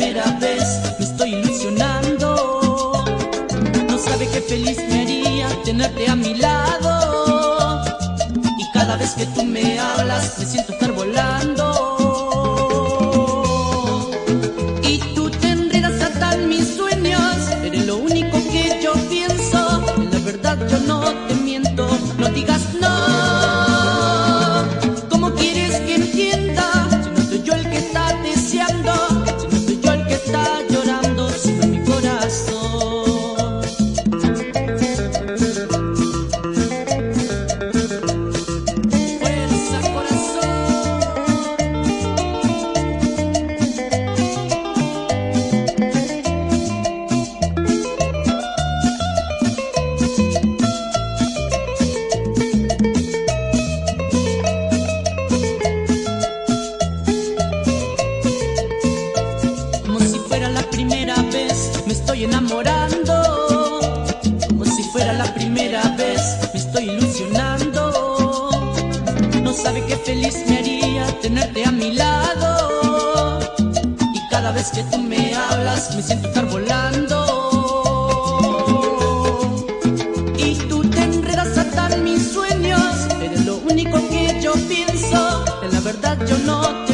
primera vez, me estoy ilusionando. No sabe qué feliz me haría tenerte a mi lado. Y cada vez que tú me hablas, me siento estar volando. estoy enamorando, como si fuera la primera vez, me estoy ilusionando. No sabe qué feliz me haría tenerte a mi lado. Y cada vez que tú me hablas, me siento estar volando. Y tú te enredas a dar mis sueños, eres lo único que yo pienso, en la verdad yo no te